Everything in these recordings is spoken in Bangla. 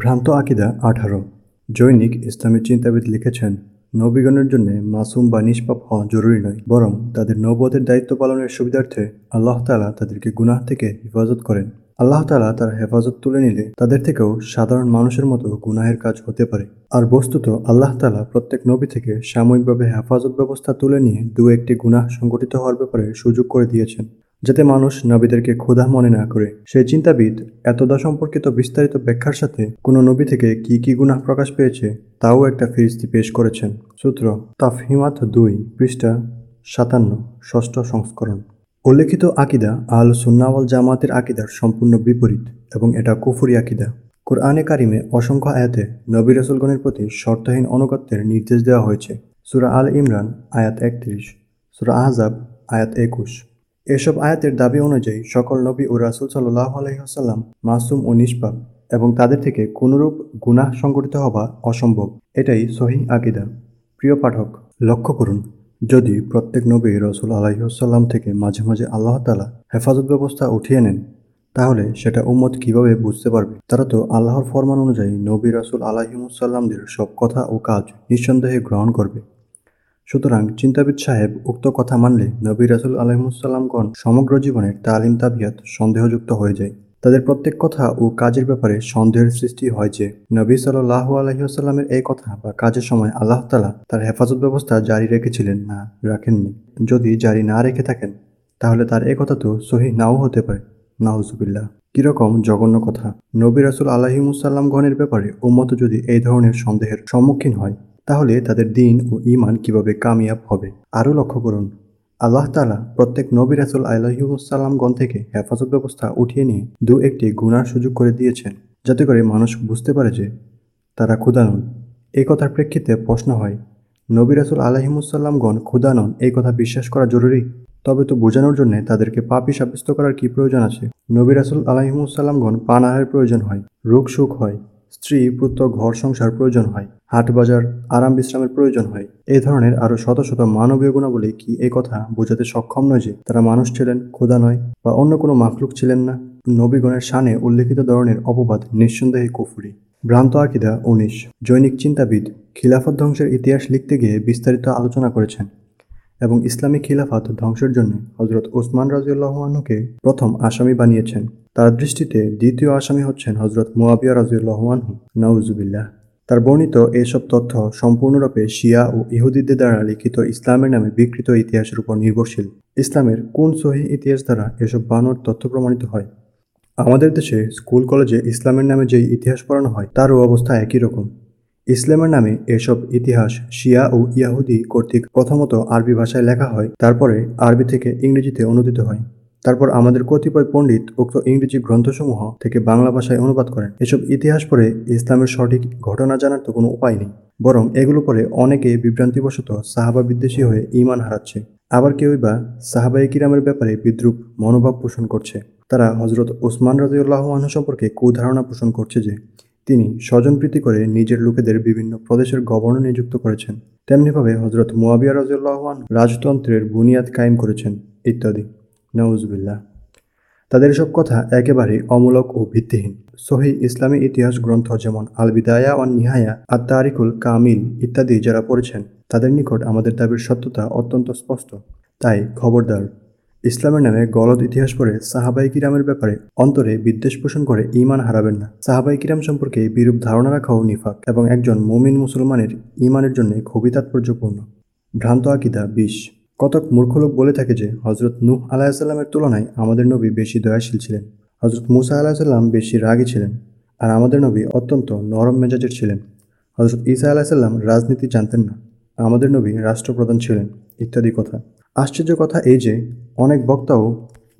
ভ্রান্ত আকিদা আঠারো। জৈনিক ইসলামী চিন্তাবিদ লিখেছেন, নবীগণের জন্য মাসুম বা নিষ্পাপ হওয়া জরুরি নয়, বরং তাদের নবদের দায়িত্ব পালনের সুবিধার্থে আল্লাহ তালা তাদেরকে গুনাহ থেকে হেফাজত করেন। আল্লাহ তালা তার হেফাজত তুলে নিলে তাদের থেকেও সাধারণ মানুষের মতো গুনাহের কাজ হতে পারে। আর বস্তুত আল্লাহ তালা প্রত্যেক নবী থেকে সাময়িকভাবে হেফাজত ব্যবস্থা তুলে নিয়ে দু একটি গুনাহ সংগঠিত হওয়ার ব্যাপারে সুযোগ করে দিয়েছেন। যাতে মানুষ নবীদেরকে ক্ষুধা মনে না করে। সেই চিন্তাবিদ এতদা সম্পর্কিত বিস্তারিত ব্যাখ্যার সাথে কোনো নবী থেকে কি কি গুনাহ প্রকাশ পেয়েছে, তাও একটা ফিরিস্তি পেশ করেছেন। সূত্র তাফহিমাত দুই, পৃষ্ঠা সাতান্ন, ষষ্ঠ সংস্করণ। উল্লেখিত আকিদা আল সুন্নাওয়াল জামাতের আকিদার সম্পূর্ণ বিপরীত এবং এটা কুফুরি আকিদা। কোরআনে কারিমে অসংখ্য আয়াতে নবী রসুলগণের প্রতি শর্তহীন অনুগত্যের নির্দেশ দেওয়া হয়েছে। সুরা আল ইমরান, আয়াত একত্রিশ। সুরা আহজাব, আয়াত একুশ। এসব আয়াতের দাবি অনুযায়ী সকল নবী ও রাসুল সাল্লাহ আলহিহাসাল্লাম মাসুম ও নিষ্পাপ এবং তাদের থেকে কোনরূপ গুনাহ সংগঠিত হওয়া অসম্ভব। এটাই সহি আকিদা। প্রিয় পাঠক, লক্ষ্য করুন, যদি প্রত্যেক নবী রসুল আলাইসাল্লাম থেকে মাঝে মাঝে আল্লাহ তালা হেফাজত ব্যবস্থা উঠিয়ে নেন, তাহলে সেটা উম্মত কীভাবে বুঝতে পারবে? তারা তো আল্লাহর ফরমান অনুযায়ী নবী রাসুল আলাহিমুসাল্লামদের সব কথা ও কাজ নিঃসন্দেহে গ্রহণ করবে। সুতরাং চিন্তাবিদ সাহেব উক্ত কথা মানলে নবী রাসুল আলহিমুসাল্লামগণ সমগ্র জীবনের তালিম তাবিয়াত সন্দেহযুক্ত হয়ে যায়। তাদের প্রত্যেক কথা ও কাজের ব্যাপারে সন্দেহের সৃষ্টি হয় যে, নবী সাল্লাহ আলহিহাস্লামের এই কথা বা কাজের সময় আল্লাহ তালা তার হেফাজত ব্যবস্থা জারি রেখেছিলেন না, রাখেননি। যদি জারি না রেখে থাকেন, তাহলে তার এ কথা তো সহি নাও হতে পারে। নাউজুবিল্লাহ। কীরকম জঘন্য কথা। নবী রাসুল আল্লাহিমুসাল্লামগণের ব্যাপারে উম্মত যদি এই ধরনের সন্দেহের সম্মুখীন হয় তাহলে তাদের দিন ও ইমান কীভাবে কামিয়াব হবে? আরও লক্ষ্য করুন। আল্লাহ তালা প্রত্যেক নবী রাসুল আল্লাহিউসাল্লামগণ থেকে হেফাজত ব্যবস্থা উঠিয়ে নিয়ে দু একটি গুণার সুযোগ করে দিয়েছেন, যাতে করে মানুষ বুঝতে পারে যে তারা ক্ষুদা নন। এই কথার প্রেক্ষিতে প্রশ্ন হয়, নবী রাসুল আলহিমুসাল্লামগণ ক্ষুদা নন এই কথা বিশ্বাস করা জরুরি? তবে তো বোঝানোর জন্য তাদেরকে পাপি সাব্যস্ত করার কি প্রয়োজন আছে? নবী রাসুল আলাহিমুসাল্লামগণ পান আহারের প্রয়োজন হয়, রোগ সুখ হয় স্ত্রী পুত্র ঘর সংসার প্রয়োজন হয়, হাট বাজার, আরাম বিশ্রামের প্রয়োজন হয়। এই ধরনের আরও শত শত মানবীয় গুণাবলী কি এই কথা বোঝাতে সক্ষম নয় যে তারা মানুষ ছিলেন ক্ষুদা নয় বা অন্য কোনো মাখলুক ছিলেন না? নবীগণের শানে উল্লেখিত ধরনের অপবাদ, নিঃসন্দেহে কুফুরি। ভ্রান্ত আকিদা, উনিশ। জৈনিক চিন্তাবিদ, খিলাফত ধ্বংসের ইতিহাস লিখতে গিয়ে বিস্তারিত আলোচনা করেছেন। এবং ইসলামী খিলাফত ধ্বংসের জন্য হজরত ওসমান রাজিউল্লাহানুকে প্রথম আসামি বানিয়েছেন। তার দৃষ্টিতে দ্বিতীয় আসামি হচ্ছেন হজরত মুয়াবিয়া রাজিউল্লাহানহু নওজুবিল্লাহ তার বর্ণিত এসব তথ্য সম্পূর্ণরূপে শিয়া ও ইহুদিদের দ্বারা লিখিত ইসলামের নামে বিকৃত ইতিহাসের উপর নির্ভরশীল। ইসলামের কোন সহি ইতিহাস দ্বারা এসব বানর তথ্য প্রমাণিত হয়? আমাদের দেশে স্কুল, কলেজে ইসলামের নামে যেই ইতিহাস পড়ানো হয়, তারও অবস্থা একই রকম। ইসলামের নামে এসব ইতিহাস শিয়া ও ইয়াহুদি কর্তৃক প্রথমত আরবি ভাষায় লেখা হয়, তারপরে আরবি থেকে ইংরেজিতে অনুদিত হয়। তারপর আমাদের কতিপয় পণ্ডিত উক্ত ইংরেজি গ্রন্থসমূহ থেকে বাংলা ভাষায় অনুবাদ করেন। এসব ইতিহাস পড়ে ইসলামের সঠিক ঘটনা জানার তো কোনো উপায় নেই, বরং এগুলো পরে অনেকে বিভ্রান্তিবশত সাহাবা বিদ্বেষী হয়ে ইমান হারাচ্ছে। আবার কেউই বা সাহাবাই কিরামের ব্যাপারে বিদ্রুপ মনোভাব পোষণ করছে। তারা হজরত ওসমান রাজিউল্লাহ আনহু সম্পর্কে কুধারণা পোষণ করছে যে তিনি স্বজনপ্রীতি করে নিজের লোকেদের বিভিন্ন প্রদেশের গভর্নর নিযুক্ত করেছেন। তেমনিভাবে হজরত মুয়াবিয়া রাজিউল্লাহমান রাজতন্ত্রের বুনিয়াদ কায়েম করেছেন, ইত্যাদি। নওয়াজবিল্লাহ তাদের সব কথা একেবারে অমূলক ও ভিত্তিহীন। সহি ইসলামী ইতিহাস গ্রন্থ যেমন আল বিদায়া ওয়ান নিহায়া আর তারিকুল কামিল ইত্যাদি যারা পড়েছেন, তাদের নিকট আমাদের দাবির সত্যতা অত্যন্ত স্পষ্ট। তাই খবরদার ইসলামের নামে গলদ ইতিহাস পড়ে সাহাবাই কিরামের ব্যাপারে অন্তরে বিদ্বেষ পোষণ করে ইমান হারাবেন না। সাহাবাই কিরাম সম্পর্কে বিরূপ ধারণা রাখাও নিফাক এবং একজন মুমিন মুসলমানের ইমানের জন্য খুবই তাৎপর্যপূর্ণ। ভ্রান্ত আকিদা বিশ। কতক মূর্খ লোক বলে থাকে যে হজরত নূহ আলাহিসাল্লামের তুলনায় আমাদের নবী বেশি দয়াশীল ছিলেন। হজরত মুসা আলাহিসাল্লাম বেশি রাগী ছিলেন আর আমাদের নবী অত্যন্ত নরম মেজাজের ছিলেন। হজরত ঈসা আলাহিসাল্লাম রাজনীতি জানতেন না, আমাদের নবী রাষ্ট্রপ্রধান ছিলেন ইত্যাদি কথা। আশ্চর্য কথা এই যে, অনেক বক্তাও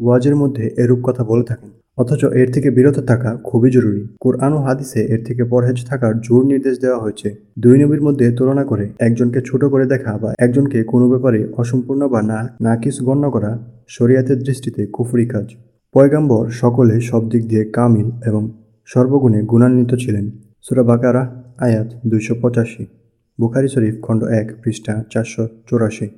ওয়াজের মধ্যে এরূপ কথা বলে থাকেন। অথচ এর থেকে বিরত থাকা খুবই জরুরি। কোরআন ও হাদিসে এর থেকে পরহেজ থাকার জোর নির্দেশ দেওয়া হয়েছে। দুই নবীর মধ্যে তুলনা করে একজনকে ছোট করে দেখা বা একজনকে কোনো ব্যাপারে অসম্পূর্ণ বা না, নাকিস গণ্য করা শরিয়াতের দৃষ্টিতে কুফুরি কাজ। পয়গাম্বর সকলে সব দিক দিয়ে কামিল এবং সর্বগুণে গুণান্বিত ছিলেন। সুরা বাকারা আয়াত দুইশো পঁচাশি। বুখারি শরীফ খণ্ড এক পৃষ্ঠা চারশো চৌরাশি।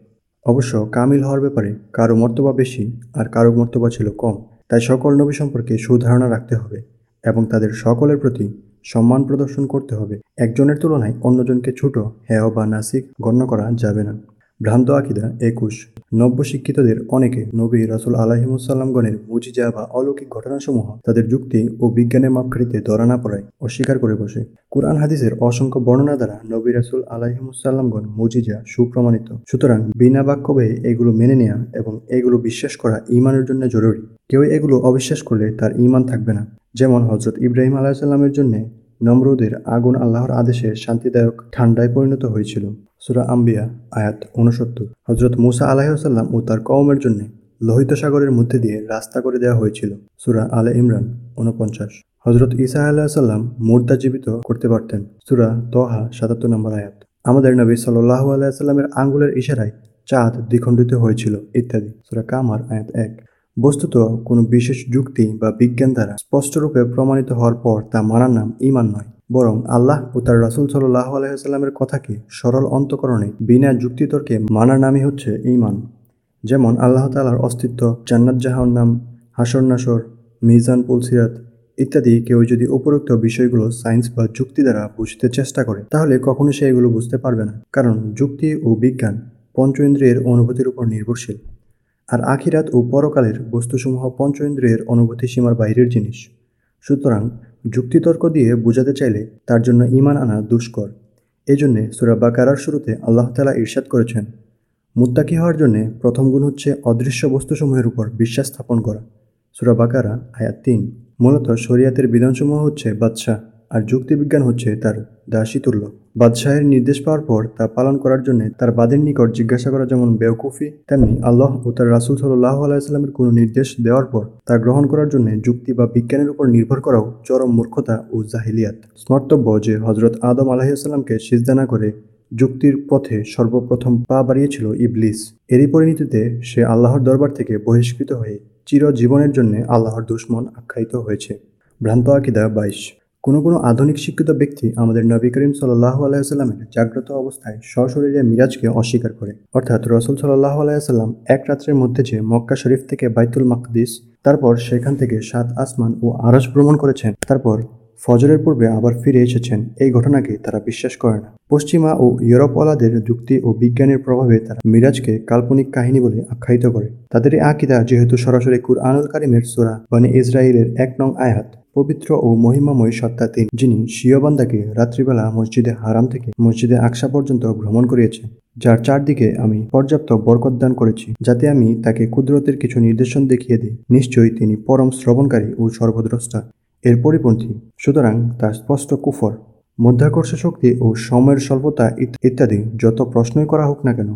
অবশ্য কামিল হওয়ার ব্যাপারে কারও মর্তবা বেশি আর কারও মর্তবা ছিল কম। তাই সকল নবী সম্পর্কে সুধারণা রাখতে হবে এবং তাদের সকলের প্রতি সম্মান প্রদর্শন করতে হবে। একজনের তুলনায় অন্যজনকে ছোট হেয় বা নাসিক গণ্য করা যাবে না। ভ্রান্ত আকিদা, একুশ। নব্য শিক্ষিতদের অনেকে নবী রাসুল আলাহিমুসাল্লামগণের মুজিজা বা অলৌকিক ঘটনাসমূহ তাদের যুক্তি ও বিজ্ঞানের মাপকাঠিতে ধরা না পড়ায় অস্বীকার করে বসে। কোরআন হাদিসের অসংখ্য বর্ণনা দ্বারা নবী রাসুল আলাহিমুসাল্লামগণ মুজিজা সুপ্রমাণিত। সুতরাং বিনা বাক্য ব্যয়ে এগুলো মেনে নেওয়া এবং এগুলো বিশ্বাস করা ইমানের জন্য জরুরি। কেউ এগুলো অবিশ্বাস করলে তার ইমান থাকবে না। যেমন হজরত ইব্রাহিম আলাহিসাল্লামের জন্য নমরুদের আগুন আল্লাহর আদেশে শান্তিদায়ক ঠান্ডায় পরিণত হয়েছিল। সুরা আম্বিয়া, আয়াত উনসত্তর হজরত মুসা আলাহিসাল্লাম ও তার কওমের জন্য লোহিত সাগরের মধ্যে দিয়ে রাস্তা করে দেওয়া হয়েছিল, সুরা আলে ইমরান উনপঞ্চাশ হজরত ইসা আলাহিসাল্লাম মুর্দা জীবিত করতে পারতেন, সুরা তহা, সাতাত্তর নম্বর আয়াত। আমাদের নবী সাল্লাহ আলাইসাল্লামের আঙ্গুলের ইশারায় চাঁদ দ্বিখণ্ডিত হয়েছিল, ইত্যাদি। সুরা কামার, আয়াত এক। বস্তুত কোনো বিশেষ যুক্তি বা বিজ্ঞান দ্বারা স্পষ্টরূপে প্রমাণিত হওয়ার পর তা মানার নাম ইমান নয়। বরং আল্লাহ ও তার রাসুল সাল্লাহ আলাইসাল্লামের কথাকে সরল অন্তকরণে বিনা যুক্তিতর্কে মানার নামই হচ্ছে ইমান যেমন আল্লাহ তালার অস্তিত্ব, জান্নাত জাহান্নাম হাসর নাসর মিজান পুলসিরাত ইত্যাদি কেউ যদি উপরোক্ত বিষয়গুলো সায়েন্স বা যুক্তি দ্বারা বুঝতে চেষ্টা করে, তাহলে কখনো সে এগুলো বুঝতে পারবে না। কারণ যুক্তি ও বিজ্ঞান পঞ্চ ইন্দ্রিয়ের অনুভূতির উপর নির্ভরশীল। আর আখিরাত ও পরকালের বস্তুসমূহ পঞ্চ ইন্দ্রিয়ের অনুভূতি সীমার বাইরের জিনিস। সুতরাং যুক্তিতর্ক দিয়ে বোঝাতে চাইলে তার জন্য ইমান আনা দুষ্কর। এজন্যে সুরা বাকারার শুরুতে আল্লাহ তালা ইরশাদ করেছেন, মুত্তাকি হওয়ার জন্যে প্রথম গুণ হচ্ছে অদৃশ্য বস্তুসমূহের উপর বিশ্বাস স্থাপন করা। সুরা বাকারা আয়াত তিন। মূলত শরিয়াতের বিধানসমূহ হচ্ছে বাদশাহ। আর যুক্তিবিজ্ঞান হচ্ছে তার দাসীতুল্য। বাদশাহের নির্দেশ পাওয়ার পর তা পালন করার জন্য তার বাদের নিকট জিজ্ঞাসা করা যেমন বেওকুফি, তেমনি আল্লাহ ও তার রাসুল সাল্লাহ আলাইস্লামের কোনো নির্দেশ দেওয়ার পর তা গ্রহণ করার জন্য যুক্তি বা বিজ্ঞানের উপর নির্ভর করাও চরম মূর্খতা ও জাহিলিয়াত। স্মর্তব্য যে হজরত আদম আলাহিসাল্লামকে সিজদানা করে যুক্তির পথে সর্বপ্রথম পা বাড়িয়েছিল ইবলিস। এরই পরিণতিতে সে আল্লাহর দরবার থেকে বহিষ্কৃত হয়ে চিরজীবনের জন্য আল্লাহর দুশ্মন আখ্যায়িত হয়েছে। ভ্রান্ত আকিদা বাইশ। কোনো কোনো আধুনিক শিক্ষিত ব্যক্তি আমাদের নবী করিম সাল্লাহ আলাইসাল্লামের জাগ্রত অবস্থায় সশরীরে মিরাজকে অস্বীকার করে। অর্থাৎ রসুল সাল্লাহ আলাইসাল্লাম এক রাত্রের মধ্যে যে মক্কা শরীফ থেকে বাইতুল মাকদিস, তারপর সেখান থেকে সাত আসমান ও আরস ভ্রমণ করেছেন, তারপর ফজরের পূর্বে আবার ফিরে এসেছেন, এই ঘটনাকে তারা বিশ্বাস করে না। পশ্চিমা ও ইউরোপওয়ালাদের যুক্তি ও বিজ্ঞানের প্রভাবে তারা মিরাজকে কাল্পনিক কাহিনী বলে আখ্যায়িত করে। তাদের আকিদা যেহেতু সরাসরি কুরআনুল কারিমের সোরা মানে ইসরায়েলের এক নং আয়াত। পবিত্র ও মহিমাময় সত্তা তিন, যিনি শিয়বান্দাকে রাত্রিবেলা মসজিদে হারাম থেকে মসজিদে আকসা পর্যন্ত ভ্রমণ করিয়েছেন যার চারদিকে আমি পর্যাপ্ত বরকত দান করেছি, যাতে আমি তাকে কুদরতের কিছু নির্দেশন দেখিয়ে দিই। নিশ্চয়ই তিনি পরম শ্রবণকারী ও সর্বদ্রষ্টা। এর পরিপন্থী, সুতরাং তার স্পষ্ট কুফর, মধ্যাকর্ষ শক্তি ও সময়ের স্বল্পতা ইত্যাদি যত প্রশ্নই করা হোক না কেন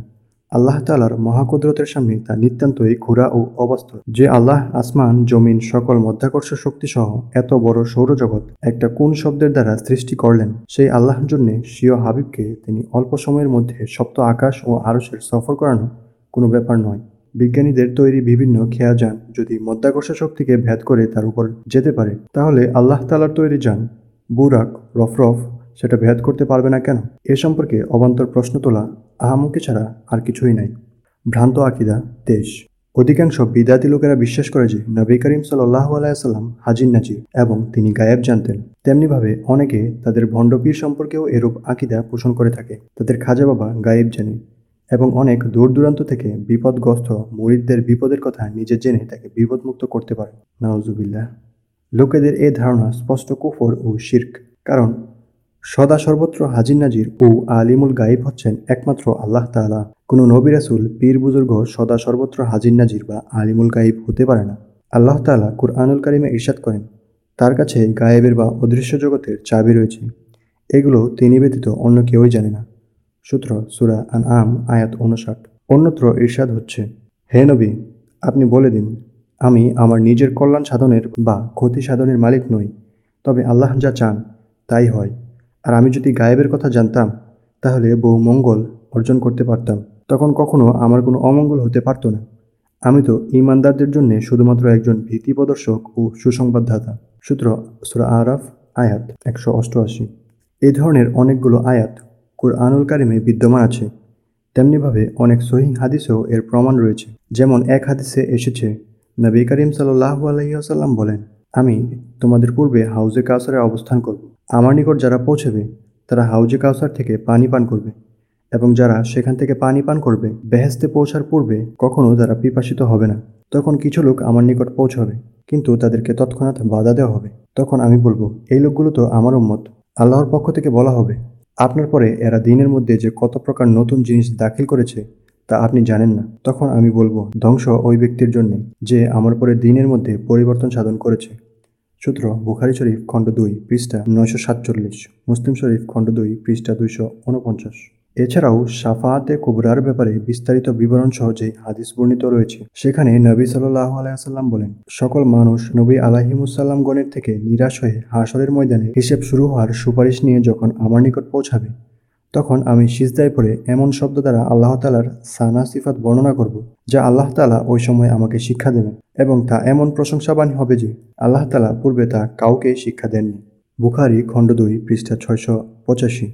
আল্লাহ তালার মহাকুদরতের সামনে তা নিতান্তই ঘোরা ও অবাস্তব যে আল্লাহ আসমান, জমিন, সকল মধ্যাকর্ষ শক্তি সহ এত বড় সৌরজগৎ একটা কোন শব্দের দ্বারা সৃষ্টি করলেন, সেই আল্লাহর জন্য সিও হাবিবকে তিনি অল্প সময়ের মধ্যে সপ্ত আকাশ ও আরসের সফর করানো কোনো ব্যাপার নয়। বিজ্ঞানীদের তৈরি বিভিন্ন খেয়াযান যদি মধ্যাকর্ষ শক্তিকে ভেদ করে তার উপর যেতে পারে, তাহলে আল্লাহ তালার তৈরি যান বুরাক, রফরফ সেটা ভেদ করতে পারবে না কেন? এ সম্পর্কে অবান্তর প্রশ্ন তোলা আহামুকি ছাড়া আর কিছুই নাই। ভ্রান্ত আকিদা, দেশ। অধিকাংশ বিদাতি লোকেরা বিশ্বাস করে যে নবী করিম সাল্লাহ আলাইসাল্লাম হাজির নাজির এবং তিনি গায়েব জানতেন। তেমনিভাবে অনেকে তাদের ভণ্ডপীর সম্পর্কেও এরূপ আকিদা পোষণ করে থাকে। তাদের খাজা বাবা গায়েব জানে এবং অনেক দূর দূরান্ত থেকে বিপদগ্রস্ত মুরিদদের বিপদের কথা নিজে জেনে তাকে বিপদমুক্ত করতে পারে। নওয়াজুবিল্লাহ লোকেদের এ ধারণা স্পষ্ট কুফর ও শির্ক। কারণ সদা সর্বত্র হাজির নাজির ও আলিমুল গাইব হচ্ছেন একমাত্র আল্লাহ তালা কোনো নবী রাসুল, পীর বুজুর্গ সদা সর্বত্র হাজির নাজির বা আলিমুল গাইব হতে পারে না। আল্লাহ তালা কুরআনুল কারিমে ইরশাদ করেন, তার কাছে গায়েবের বা অদৃশ্য জগতের চাবি রয়েছে। এগুলো তিনি ব্যতীত অন্য কেউই জানে না। সূত্র সুরা আন আম আয়াত উনষাট অন্যত্র ঈর্ষাদ হচ্ছে, হে নবী, আপনি বলে দিন, আমি আমার নিজের কল্যাণ সাধনের বা ক্ষতি সাধনের মালিক নই, তবে আল্লাহ যা চান, তাই হয়। আর আমি যদি গায়েবের কথা জানতাম, তাহলে বহু মঙ্গল অর্জন করতে পারতাম। তখন কখনো আমার কোনো অমঙ্গল হতে পারতো না। আমি তো ইমানদারদের জন্য শুধুমাত্র একজন ভীতি প্রদর্শক ও সুসংবাদদাতা। সূত্র সুরা আরাফ, আয়াত একশো অষ্টআশি। এই ধরনের অনেকগুলো আয়াত কুরআনুল কারিমে বিদ্যমান আছে। তেমনিভাবে অনেক সহি হাদিসেও এর প্রমাণ রয়েছে। যেমন এক হাদিসে এসেছে, নবী করিম সাল্লাহ আলহিহাসাল্লাম বলেন, আমি তোমাদের পূর্বে হাউজে কাউসারে অবস্থান করব। আমার নিকট যারা পৌঁছবে, তারা হাউজে কাউসার থেকে পানি পান করবে এবং যারা সেখান থেকে পানি পান করবে বেহেস্তে পৌঁছার পূর্বে কখনো তারা পিপাসিত হবে না। তখন কিছু লোক আমার নিকট পৌঁছবে, কিন্তু তাদেরকে তৎক্ষণাৎ বাধা দেওয়া হবে। তখন আমি বলব, এই লোকগুলো তো আমার উম্মত। আল্লাহর পক্ষ থেকে বলা হবে, আপনার পরে এরা দিনের মধ্যে যে কত প্রকার নতুন জিনিস দাখিল করেছে, তা আপনি জানেন না। তখন আমি বলব, ধ্বংস ওই ব্যক্তির জন্য যে আমার পরে দিনের মধ্যে পরিবর্তন সাধন করেছে। সূত্র, বুখারি শরীফ, খণ্ড দুই, পৃষ্ঠা নয়শো সাতচল্লিশ, মুসলিম শরীফ, খণ্ড দুই, পৃষ্ঠা দুইশো উনপঞ্চাশ। এছাড়াও সাফাতে কুবরার ব্যাপারে বিস্তারিত বিবরণ সহ যে হাদিস বর্ণিত রয়েছে। সেখানে নবী সাল্লাহ আলাইসাল্লাম বলেন, সকল মানুষ নবী আলাহিমুসাল্লাম গণের থেকে নিরাশ হয়ে হাসরের ময়দানে হিসেব শুরু হওয়ার সুপারিশ নিয়ে যখন আমার নিকট পৌঁছাবে তখন আমি সিজদায় পড়ে এমন শব্দ দ্বারা আল্লাহ তালার সানা সিফাত বর্ণনা করব, যা আল্লাহ তালা ওই সময় আমাকে শিক্ষা দেবেন এবং তা এমন প্রশংসাবান হবে যে আল্লাহ তালা পূর্বে তা কাউকে শিক্ষা দেননি। বুখারি, খণ্ড দুই, পৃষ্ঠা ছয়শো পঁচাশি।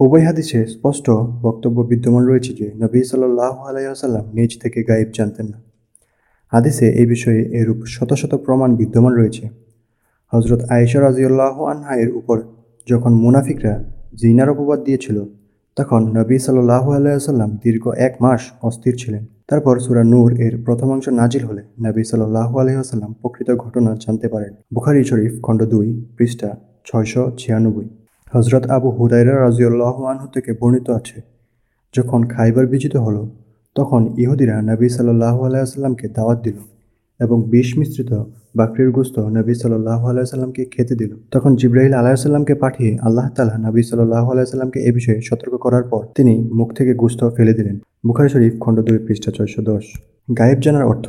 উভয় হাদিসে স্পষ্ট বক্তব্য বিদ্যমান রয়েছে যে নবী সাল্লাহ আলাইসাল্লাম নিজ থেকে গায়েব জানতেন না। হাদিসে এই বিষয়ে এরূপ শত শত প্রমাণ বিদ্যমান রয়েছে। হজরত আয়েশা রাজিউল্লাহ আনহা এর উপর যখন মুনাফিকরা জিনার অপবাদ দিয়েছিল তখন নবী সাল্লাহ আলাইসাল্লাম দীর্ঘ এক মাস অস্থির ছিলেন। তারপর সুরা নূর এর প্রথমাংশ নাজিল হলে নবী সাল্লাহ আলহিহাসাল্লাম প্রকৃত ঘটনা জানতে পারেন। বুখারি শরীফ, খণ্ড দুই, পৃষ্ঠা ছয়শো ছিয়ানব্বই। হজরত আবু হুদাইরা রাজিউল্লাহ আনহু থেকে বর্ণিত আছে, যখন খাইবার বিজিত হলো, তখন ইহুদিরা নবী সাল্লাহ আলাইসাল্লামকে দাওয়াত দিল। এবং বিষ মিশ্রিত বাকরির গুস্ত নবী সাল্লাহ আলাইসাল্লামকে খেতে দিল। তখন জিব্রাহিল আলাইসাল্লামকে পাঠিয়ে আল্লাহ তালা নবী সাল্লাহ আলাইসাল্লামকে এ বিষয়ে সতর্ক করার পর তিনি মুখ থেকে গুস্ত ফেলে দিলেন। বুখারি শরীফ, খণ্ড দুই, পৃষ্ঠা ছয়শো দশ। গায়েব জানার অর্থ,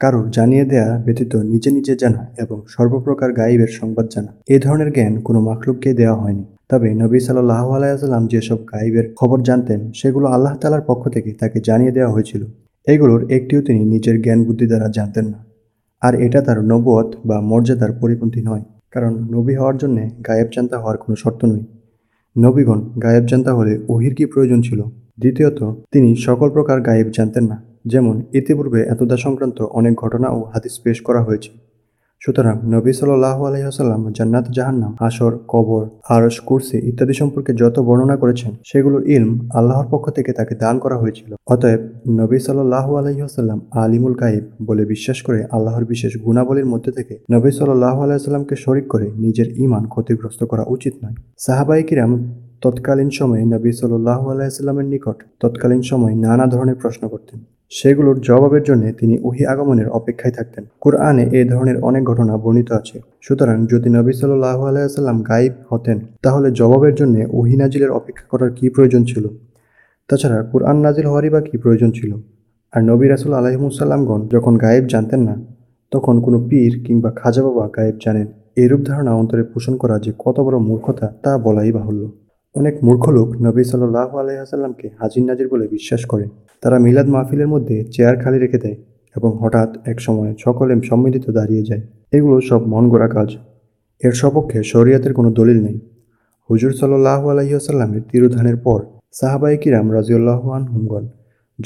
কারোর জানিয়ে দেয়া ব্যতীত নিজে নিজে জানা এবং সর্বপ্রকার গায়েবের সংবাদ জানা। এ ধরনের জ্ঞান কোনো মাখলুককে দেওয়া হয়নি। তবে নবী সাল্লাহ আলাইসাল্লাম যেসব গাইবের খবর জানতেন, সেগুলো আল্লাহ তালার পক্ষ থেকে তাকে জানিয়ে দেওয়া হয়েছিল। এগুলোর একটিও তিনি নিজের জ্ঞান বুদ্ধি দ্বারা জানতেন না। আর এটা তার নবত বা মর্যাদার পরিপন্থী নয়। কারণ নবী হওয়ার জন্যে গায়েব জানতা হওয়ার কোনো শর্ত নয় নবীগণ গায়েব জানতা হলে ওহির কি প্রয়োজন ছিল? দ্বিতীয়ত, তিনি সকল প্রকার গায়েব জানতেন না। যেমন ইতিপূর্বে এতদা সংক্রান্ত অনেক ঘটনা ও হাদিস পেশ করা হয়েছে। সুতরাং নবী সাল্লাহ আলহিহাসাল্লাম জান্নাত, জাহান্নাম আসর কবর আরস কুরসি ইত্যাদি সম্পর্কে যত বর্ণনা করেছেন, সেগুলোর ইলম আল্লাহর পক্ষ থেকে তাকে দান করা হয়েছিল। অতএব নবী সাল্লাহ আলহিহাসাল্লাম আলিমুল গাইব বলে বিশ্বাস করে আল্লাহর বিশেষ গুণাবলীর মধ্যে থেকে নবী সাল্লাহ আলাইসাল্লামকে শরিক করে নিজের ইমান ক্ষতিগ্রস্ত করা উচিত নয়। সাহাবাই কিরাম তৎকালীন সময়ে নবী সাল্লাহ আলাইসাল্লামের নিকট তৎকালীন সময় নানা ধরনের প্রশ্ন করতেন। সেগুলোর জবাবের জন্য তিনি ওহি আগমনের অপেক্ষায় থাকতেন। কোরআনে এই ধরনের অনেক ঘটনা বর্ণিত আছে। সুতরাং যদি নবী সাল্লাহ আলাইসাল্লাম গাইব হতেন, তাহলে জবাবের জন্য ওহি নাজিলের অপেক্ষা করার কী প্রয়োজন ছিল? তাছাড়া কোরআন নাজিল হওয়ারই বা কী প্রয়োজন ছিল? আর নবী রাসুল আলহিমুসাল্লামগণ যখন গায়েব জানতেন না, তখন কোনো পীর কিংবা খাজা বাবা গায়েব জানেন। এরূপ ধারণা অন্তরে পোষণ করা যে কত বড় মূর্খতা তা বলাই বাহুল্য। অনেক মূর্খ লোক নবী সাল্লাহ আলাইসাল্লামকে হাজির নাজির বলে বিশ্বাস করে। তারা মিলাদ মাহফিলের মধ্যে চেয়ার খালি রেখে দেয় এবং হঠাৎ এক সময় সকলে সম্মিলিত দাঁড়িয়ে যায়। এগুলো সব মন গড়া কাজ। এর সপক্ষে শরিয়াতের কোনো দলিল নেই। হুজুর সাল্লাহ আলাইসাল্লামের তিরুধানের পর সাহাবাই কিরাম রাজিউল্লাহান হুমগন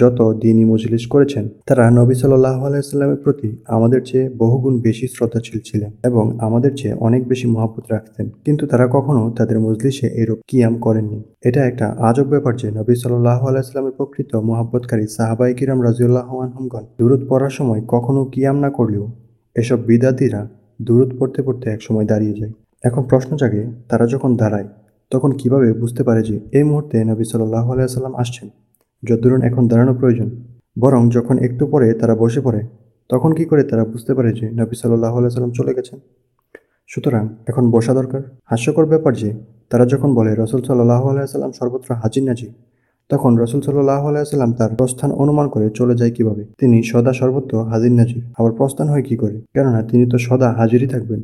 যত দিনই মজলিস করেছেন, তারা নবী সাল্লাহ আলাইস্লামের প্রতি আমাদের চেয়ে বহুগুণ বেশি শ্রদ্ধাশীল ছিলেন এবং আমাদের চেয়ে অনেক বেশি মহাব্বত রাখতেন। কিন্তু তারা কখনো তাদের মজলিসে এরূপ কিয়াম করেননি। এটা একটা আজব ব্যাপার যে নবী সাল্লাহ আলাইস্লামের প্রকৃত মহাব্বতকারী সাহাবাই কিরাম রাজিউল্লাহ হুমগন দূরত পড়ার সময় কখনো কিয়াম না করলেও এসব বিদাতিরা দূরত পড়তে পড়তে একসময় দাঁড়িয়ে যায়। এখন প্রশ্ন জাগে, তারা যখন দাঁড়ায়, তখন কীভাবে বুঝতে পারে যে এই মুহূর্তে নবী সাল্লাহ আলাইসাল্লাম আসছেন? যদ্দরুন এখন দাঁড়ানো প্রয়োজন। বরং যখন একটু পরে তারা বসে পড়ে, তখন কি করে তারা বুঝতে পারে যে নবী সাল্লাহ সাল্লাম চলে গেছেন? সুতরাং এখন বসা দরকার। হাস্যকর ব্যাপার যে, তারা যখন বলে রসুল সাল্লাহ আলাইসাল্লাম সর্বত্র হাজির নাজি তখন রসুল সাল্লাহ আলাইসাল্লাম তার প্রস্থান অনুমান করে চলে যায় কীভাবে? তিনি সদা সর্বত্র হাজির নাজির আবার প্রস্থান হয় কি করে? কেননা তিনি তো সদা হাজিরই থাকবেন।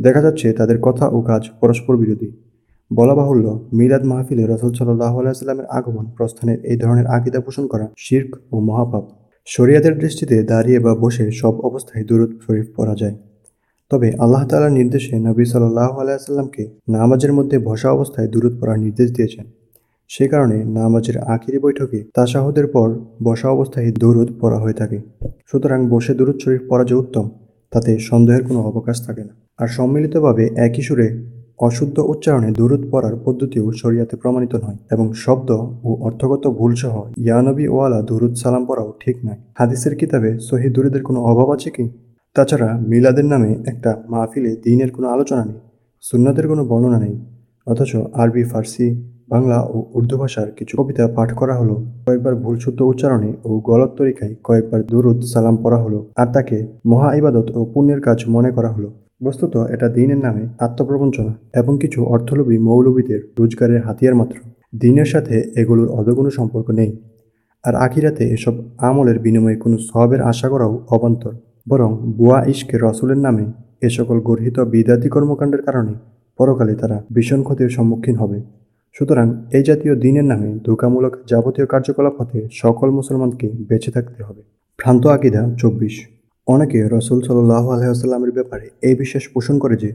দেখা যাচ্ছে তাদের কথা ও কাজ পরস্পর বিরোধী। বলা বাহুল্য, মিলাদ মাহফিলে রসুল সাল্লাহ আলাইস্লামের আগমন প্রস্থানের এই ধরনের আকিদা পোষণ করা শির্ক ও মহাপাপ। শরিয়াদের দৃষ্টিতে দাঁড়িয়ে বা বসে সব অবস্থায় দূরত শরীফ পড়া যায়। তবে আল্লাহ তালার নির্দেশে নবী সাল্লাহ আলাইসাল্লামকে নামাজের মধ্যে বসা অবস্থায় দূরত পড়ার নির্দেশ দিয়েছেন। সে কারণে নামাজের আখিরি বৈঠকে তাসাহুদের পর বসা অবস্থায় দূরত পড়া হয়ে থাকে। সুতরাং বসে দূরত শরীফ পড়া যে উত্তম, তাতে সন্দেহের কোনো অবকাশ থাকে না। আর সম্মিলিতভাবে একই সুরে অশুদ্ধ উচ্চারণে দুরুদ পড়ার পদ্ধতিও শরিয়াতে প্রমাণিত নয় এবং শব্দ ও অর্থগত ভুলসহ ইয়ানবী ওয়ালা দুরুদ সালাম পড়াও ঠিক নয়। হাদিসের কিতাবে সহি দুরুদের কোনো অভাব আছে কি? তাছাড়া মিলাদের নামে একটা মাহফিলে দিনের কোনো আলোচনা নেই, সুন্নাতের কোনো বর্ণনা নেই, অথচ আরবি, ফার্সি, বাংলা ও উর্দু ভাষার কিছু কবিতা পাঠ করা হলো। কয়েকবার ভুল শুদ্ধ উচ্চারণে ও গলত তরিকায় কয়েকবার দুরুদ সালাম পড়া হলো, আর তাকে মহা ইবাদত ও পুণ্যের কাজ মনে করা হলো। বস্তুত এটা দিনের নামে আত্মপ্রবঞ্চনা এবং কিছু অর্থলোভী মৌলবীদের রোজগারের হাতিয়ার মাত্র। দিনের সাথে এগুলোর অদ কোনো সম্পর্ক নেই। আর আখিরাতে এসব আমলের বিনিময়ে কোনো সবের আশা করাও অবান্তর। বরং বুয়া ইশকে রসুলের নামে এ সকল গর্হিত বিদাতি কর্মকাণ্ডের কারণে পরকালে তারা ভীষণ ক্ষতির সম্মুখীন হবে। সুতরাং এই জাতীয় দিনের নামে ধোকামূলক যাবতীয় কার্যকলাপ হতে সকল মুসলমানকে বেঁচে থাকতে হবে। ভ্রান্ত আকিদা চব্বিশ। অনেকে রসুল সাল্লাহ আলহামের ব্যাপারে এই বিশ্বাস পোষণ করে যে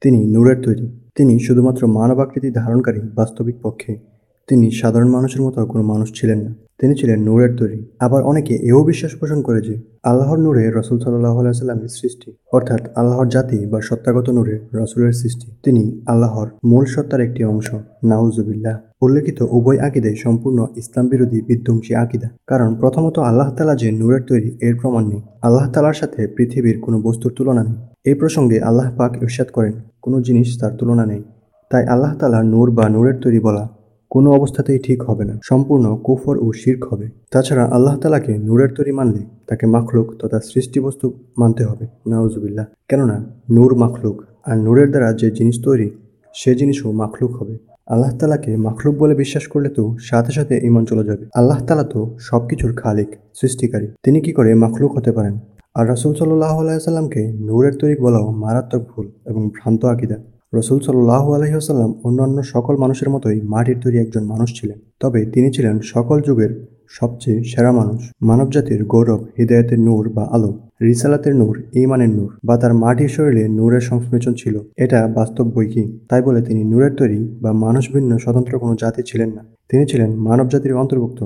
তিনি নূরের তৈরি। তিনি শুধুমাত্র মানব আকৃতি ধারণকারী বাস্তবিক পক্ষে। তিনি সাধারণ মানুষের মতো কোনো মানুষ ছিলেন না। তিনি ছিলেন নূরের তৈরি। আবার অনেকে এও বিশ্বাস পোষণ করে যে আল্লাহর নূরে রসুল সাল্লাহ আলাইসাল্লামের সৃষ্টি। অর্থাৎ আল্লাহর জাতি বা সত্তাগত নূরে রসুলের সৃষ্টি। তিনি আল্লাহর মূল সত্তার একটি অংশ। নাউজুবিল্লাহ। উল্লেখিত উভয় আকিদাই সম্পূর্ণ ইসলাম বিরোধী বিধ্বংসী আকিদা। কারণ প্রথমত আল্লাহ তালা যে নূরের তৈরি, এর প্রমাণ নেই। আল্লাহ তালার সাথে পৃথিবীর কোনো বস্তুর তুলনা নেই। এই প্রসঙ্গে আল্লাহ পাক ইরশাদ করেন, কোনো জিনিস তার তুলনা নেই। তাই আল্লাহ তালা নূর বা নূরের তৈরি বলা কোনো অবস্থাতেই ঠিক হবে না। সম্পূর্ণ কুফর ও শির্ক হবে। তাছাড়া আল্লাহ তালাকে নূরের তৈরি মানলে তাকে মাখলুক তথা সৃষ্টিবস্তু মানতে হবে। নাউজুবিল্লাহ। কেননা নূর মাখলুক, আর নূরের দ্বারা যে জিনিস তৈরি, সে জিনিসও মাখলুক হবে। আল্লাহ তালাকে মাখলুক বলে বিশ্বাস করলে তো সাথে সাথে ইমান চলে যাবে। আল্লাহ তালা তো সব কিছুর খালিক, সৃষ্টিকারী। তিনি কি করে মাখলুক হতে পারেন? আর রাসুল সাল্লাহ আলাইসাল্লামকে নূরের তৈরি বলাও মারাত্মক ভুল এবং ভ্রান্ত আকিদা। রসুল সাল্লাহ আলহিহাসাল্লাম অন্যান্য সকল মানুষের মতোই মাটির তৈরি একজন মানুষ ছিলেন। তবে তিনি ছিলেন সকল যুগের সবচেয়ে সেরা মানুষ। মানবজাতির গৌরব, হৃদয়তের নূর বা আলো, রিসালাতের নূর ইমানের নূর বা তার মাটির শরীরে নূরের সংমিশ্রণ ছিল, এটা বাস্তব বই কি? তাই বলে তিনি নূরের তৈরি বা মানুষ ভিন্ন স্বতন্ত্র কোনো জাতি ছিলেন না। তিনি ছিলেন মানবজাতির অন্তর্ভুক্ত।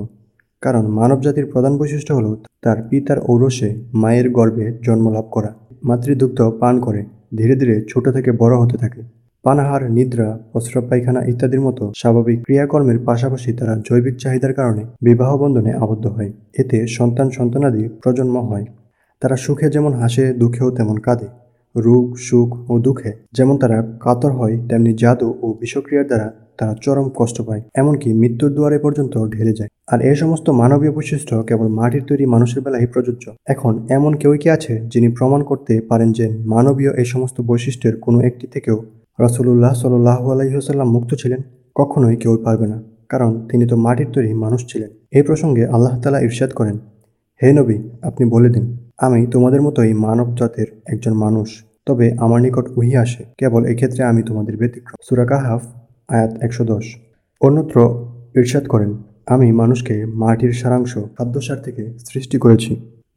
কারণ মানবজাতির প্রধান বৈশিষ্ট্য হল তার পিতার ঔরসে মায়ের গর্ভে জন্মলাভ করা। মাতৃদুগ্ধ পান করে, ধীরে ধীরে ছোট থেকে বড় হতে থাকে। পানাহার, নিদ্রা, প্রস্রাব পায়খানা ইত্যাদির মতো স্বাভাবিক ক্রিয়াকর্মের পাশাপাশি তারা জৈবিক চাহিদার কারণে বিবাহ বন্ধনে আবদ্ধ হয়। এতে সন্তান সন্তানাদি প্রজন্ম হয়। তারা সুখে যেমন হাসে, দুঃখেও তেমন কাঁদে। রোগ, সুখ ও দুঃখে যেমন তারা কাতর হয়, তেমনি জাদু ও বিষক্রিয়ার দ্বারা তারা চরম কষ্ট পায়। এমনকি মৃত্যুর দুয়ারে পর্যন্ত ঢেলে যায়। আর এই সমস্ত মানবীয় বৈশিষ্ট্য কেবল মাটির তৈরি মানুষের বেলায় প্রযোজ্য। এখন এমন কেউ কি আছে যিনি প্রমাণ করতে পারেন যে মানবীয় এই সমস্ত বৈশিষ্ট্যের কোনো একটি থেকেও রসুল্লাহ সাল্লাহ আলহিহাসাল্লাম মুক্ত ছিলেন, কখনোই কেউ পারবে না, কারণ তিনি তো মাটির তৈরি মানুষ ছিলেন। এই প্রসঙ্গে আল্লাহ তালা ইরশাদ করেন, হে নবী, আপনি বলে দিন, আমি তোমাদের মতোই মানব জাতের একজন মানুষ, তবে আমার নিকট উহি আসে, কেবল এক্ষেত্রে আমি তোমাদের ব্যতিক্রম। সুরাকাহাফ আয়াত একশো দশ। অন্যত্র ইরশাদ করেন, আমি মানুষকে মাটির সারাংশ খাদ্যসার থেকে সৃষ্টি করেছি।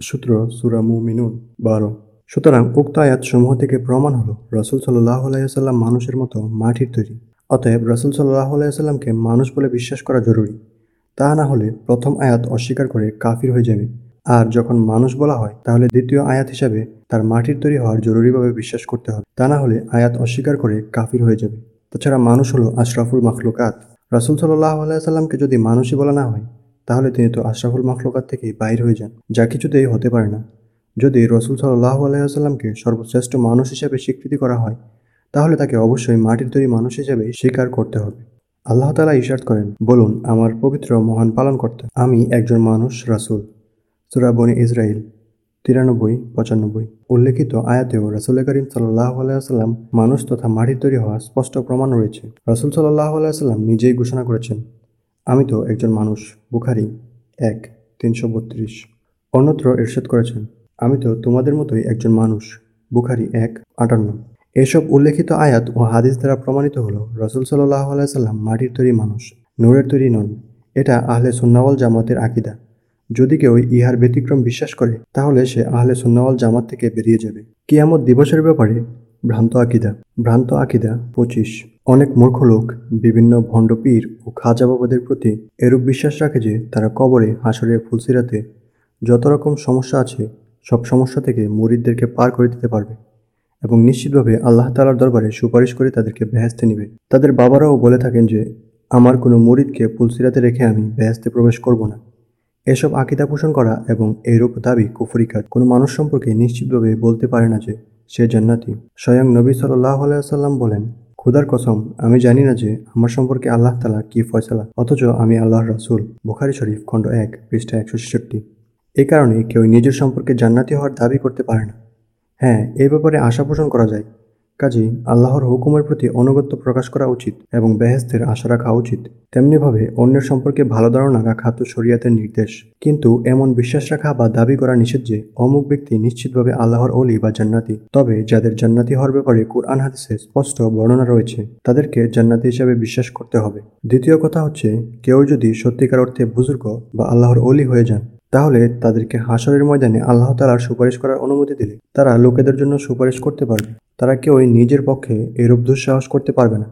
সূত্র সুরা মিনুন বারো। সুতরাং উক্ত আয়াত সমূহ থেকে প্রমাণ হলো রসুল সাল্লাহ আলাইসাল্লাম মানুষের মতো মাটির তৈরি। অতএব রসুল সাল্লাহ আলাইসাল্লামকে মানুষ বলে বিশ্বাস করা জরুরি। তা না হলে প্রথম আয়াত অস্বীকার করে কাফির হয়ে যাবে। আর যখন মানুষ বলা হয়, তাহলে দ্বিতীয় আয়াত হিসাবে তার মাটির তৈরি হওয়ার জরুরিভাবে বিশ্বাস করতে হবে। তা না হলে আয়াত অস্বীকার করে কাফির হয়ে যাবে। তাছাড়া মানুষ হলো আশরাফুল মাখলুকাত। রাসুল সাল্লাহ আলাইসাল্লামকে যদি মানুষই বলা না হয়, তাহলে তিনি তো আশরাফুল মাখলুকাত থেকেই বাইর হয়ে যান, যা কিছুতেই হতে পারে না। যদি রসুল সাল্লাহ আলাইসাল্লামকে সর্বশ্রেষ্ঠ মানুষ হিসেবে স্বীকৃতি করা হয়, তাহলে তাকে অবশ্যই মাটির তৈরি মানুষ হিসেবে স্বীকার করতে হবে। আল্লাহ তালা ইশার্ট করেন, বলুন, আমার পবিত্র মহান পালন করতে। আমি একজন মানুষ, রাসুল। সুরাবনি ইসরায়েল তিরানব্বই, পঁচানব্বই। উল্লেখিত আয়াতেও রাসুল করিম সাল্লাহ আলাইসাল্লাম মানুষ তথা মাটির তৈরি হওয়া স্পষ্ট প্রমাণ রয়েছে। রাসুল সাল্লাহ আলাইসাল্লাম নিজেই ঘোষণা করেছেন, আমি তো একজন মানুষ, বুখারি, এক, তিনশো বত্রিশ। অন্যত্র এরশাদ করেছেন আমি তো তোমাদের মতোই একজন মানুষ, বুখারি এক, আটান্ন। এসব উল্লেখিত আয়াত ও হাদিস দ্বারা প্রমাণিত হলো রসুল সাল্লাহ আলাইসাল্লাম মাটির তৈরি মানুষ, নূরের তৈরি নন। এটা আহলে সুন্নাওয়াল জামাতের আকিদা। যদি কেউ ইহার ব্যতিক্রম বিশ্বাস করে, তাহলে সে আহলে সুন্নাওয়াল জামাত থেকে বেরিয়ে যাবে। কিয়ামত দিবসের ব্যাপারে ভ্রান্ত আকিদা। ভ্রান্ত আকিদা পঁচিশ। অনেক মূর্খ লোক, বিভিন্ন ভণ্ডপীর ও খাজা বাবাদের প্রতি এরূপ বিশ্বাস রাখে যে তারা কবরে, হাসরে, ফুলসিরাতে যত রকম সমস্যা আছে সব সমস্যা থেকে মুরিদদেরকে পার করে দিতে পারবে এবং নিশ্চিতভাবে আল্লাহ তালার দরবারে সুপারিশ করে তাদেরকে বেহেস্তে নিবে। তাদের বাবারাও বলে থাকেন যে, আমার কোনো মরিদকে পুলসিরাতে রেখে আমি বেহেস্তে প্রবেশ করব না। এসব আকিদা পোষণ করা এবং এইরূপ দাবি কুফরি কাজ কোনো মানুষ সম্পর্কে নিশ্চিতভাবে বলতে পারে না যে, সে জান্নাতি। স্বয়ং নবী সাল্লাহ আলাইসাল্লাম বলেন, খুদার কসম, আমি জানি না যে আমার সম্পর্কে আল্লাহ তালা কি ফয়সালা, অথচ আমি আল্লাহর রাসূল, বুখারি শরীফ খণ্ড এক, পৃষ্ঠা একশো ছেষট্টি। এই কারণে কেউ নিজের সম্পর্কে জান্নাতি হওয়ার দাবি করতে পারে না। হ্যাঁ এই ব্যাপারে আশা পোষণ করা যায়। কাজেই আল্লাহর হুকুমের প্রতি অনুগত্য প্রকাশ করা উচিত এবং বেহেস্তের আশা রাখা উচিত। তেমনিভাবে অন্যের সম্পর্কে ভালো ধারণা রাখা তো শরিয়াতের নির্দেশ। কিন্তু এমন বিশ্বাস রাখা বা দাবি করা নিষেধ যে অমুক ব্যক্তি নিশ্চিতভাবে আল্লাহর অলি বা জান্নাতি। তবে যাদের জান্নাতি হওয়ার ব্যাপারে কুরআন হাদিসে স্পষ্ট বর্ণনা রয়েছে, তাদেরকে জান্নাতি হিসাবে বিশ্বাস করতে হবে। দ্বিতীয় কথা হচ্ছে, কেউ যদি সত্যিকার অর্থে বুজুর্গ বা আল্লাহর অলি হয়ে যান তাহলে তাদেরকে হাসরের ময়দানে আল্লাহ তালার সুপারিশ করার অনুমতি দিলে তারা লোকেদের জন্য সুপারিশ করতে পারবে। তারা কেউই নিজের পক্ষে এরূপ দুঃসাহস করতে পারবে না।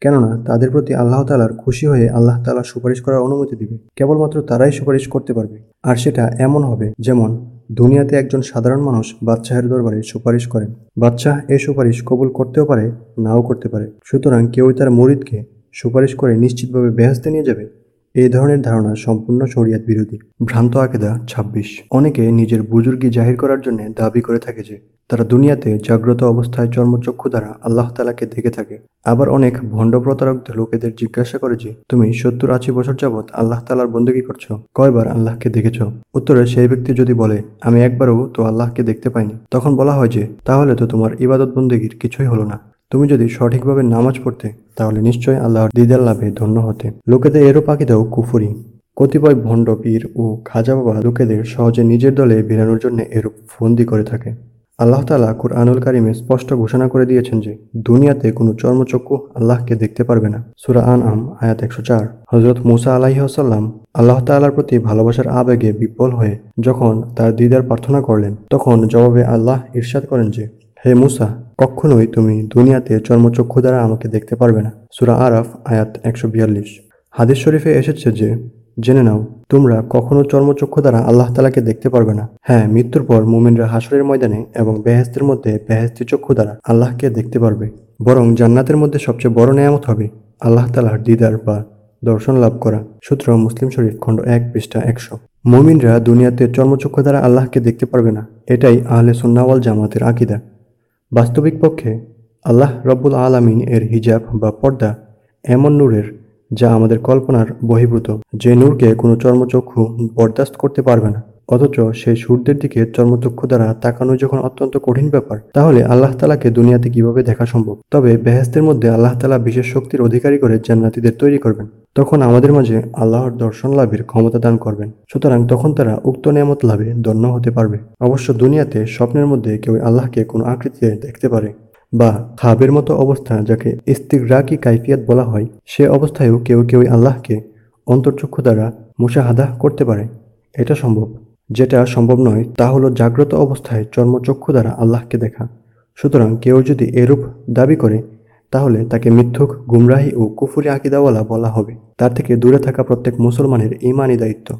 কেননা তাদের প্রতি আল্লাহ তালার খুশি হয়ে আল্লাহ তালা সুপারিশ করার অনুমতি দিবে। কেবলমাত্র তারাই সুপারিশ করতে পারবে। আর সেটা এমন হবে, যেমন দুনিয়াতে একজন সাধারণ মানুষ বাদশাহের দরবারে সুপারিশ করেন বাদশাহ এই সুপারিশ কবুল করতেও পারে, নাও করতে পারে। সুতরাং কেউই তার মরিদকে সুপারিশ করে নিশ্চিতভাবে বেহেস্তে নিয়ে যাবে। এই ধরনের ধারণা সম্পূর্ণ শরিয়াত বিরোধী। ভ্রান্ত আকেদা ২৬ অনেকে নিজের বুজুর্গি জাহির করার জন্য দাবি করে থাকে যে, তারা দুনিয়াতে জাগ্রত অবস্থায় চর্মচক্ষু দ্বারা আল্লাহ তালাকে দেখে থাকে। আবার অনেক ভণ্ড প্রতারক লোকেদের জিজ্ঞাসা করে যে, তুমি সত্তর আশি বছর যাবৎ আল্লাহ তালার বন্দী করছ? কয়বার আল্লাহকে দেখেছ? উত্তরে, সেই ব্যক্তি যদি বলে, আমি একবারও তো আল্লাহকে দেখতে পাইনি তখন বলা হয় যে, তাহলে তো তোমার ইবাদত বন্দীগীর কিছুই হলো না তুমি যদি সঠিকভাবে নামাজ পড়তে, তাহলে নিশ্চয়ই আল্লাহর দিদার লাভে ধন্য হতে। লোকেদের এরও পাখিদেও কুফুরি। কতিপয় ভণ্ড পীর ও খাজা বাবা লোকেদের সহজে নিজের দলে বেরানোর জন্য এরূপ ফন্দি করে থাকে। আল্লাহ তালা কুরআনুল কারিমে স্পষ্ট ঘোষণা করে দিয়েছেন যে, দুনিয়াতে কোনো চর্মচক্ষু আল্লাহকে দেখতে পারবে না। সুরা আন আম আয়াত একশো চার। হজরত মুসা আলাহিহাসাল্লাম আল্লাহ তাল্লার প্রতি ভালোবাসার আবেগে বিপল হয়ে যখন তার দিদার প্রার্থনা করলেন, তখন জবাবে আল্লাহ ইরশাদ করেন যে হে মুসা, কখনোই তুমি দুনিয়াতে চর্মচক্ষু দ্বারা আমাকে দেখতে পারবে না। সুরা আরাফ, আয়াত একশো বিয়াল্লিশ। হাদিস শরীফে এসেছে যে, জেনে নাও, তোমরা কখনো চর্মচক্ষু দ্বারা আল্লাহ তালাকে দেখতে পারবে না। হ্যাঁ মৃত্যুর পর মুমিনরা হাসরের ময়দানে এবং বেহেস্তের মধ্যে বেহেস্তি চক্ষু দ্বারা আল্লাহকে দেখতে পারবে। বরং জান্নাতের মধ্যে সবচেয়ে বড় নেয়ামত হবে আল্লাহ তালার দিদার বা দর্শন লাভ করা। সূত্র মুসলিম শরীফ, খণ্ড এক, পৃষ্ঠা একশো। মুমিনরা দুনিয়াতে চর্মচক্ষু দ্বারা আল্লাহকে দেখতে পারবে না। এটাই আহলে সুন্নাওয়াল জামাতের আকিদা। বাস্তবিক পক্ষে আল্লাহ রব্বুল আলামিন এর হিজাব বা পর্দা এমন নূরের যা আমাদের কল্পনার বহির্ভূত, যে নূরকে কোনো চর্মচক্ষু বরদাস্ত করতে পারবে না। অথচ সেই সূর্যের দিকে চর্মচক্ষু দ্বারা তাকানো যখন অত্যন্ত কঠিন ব্যাপার, তাহলে আল্লাহ তালাকে দুনিয়াতে কীভাবে দেখা সম্ভব? তবে বেহেস্তের মধ্যে আল্লাহ তালা বিশেষ শক্তির অধিকারী করে জান্নাতিদের তৈরি করবেন। তখন আমাদের মাঝে আল্লাহর দর্শন লাভের ক্ষমতা দান করবেন। সুতরাং তখন তারা উক্ত নিয়ামত লাভে ধন্য হতে পারবে। অবশ্য দুনিয়াতে স্বপ্নের মধ্যে কেউ আল্লাহকে কোনো আকৃতিতে দেখতে পারে। বা খাবের মতো অবস্থা যাকে ইস্তিগ্রাকি কাইফিয়াত বলা হয়, সে অবস্থায়ও কেউ কেউ আল্লাহকে অন্তর্চক্ষু দ্বারা মুশাহাদা করতে পারে। এটা সম্ভব। যেটা সম্ভব নয়, তা হলো জাগ্রত অবস্থায় চর্মচক্ষু দ্বারা আল্লাহকে দেখা। সুতরাং কেউ যদি এরূপ দাবি করে, তাহলে তাকে মিথ্যুক, গুমরাহি ও কুফুরি আকিদাওয়ালা বলা হবে। তার থেকে দূরে থাকা প্রত্যেক মুসলমানের ইমানই দায়িত্ব।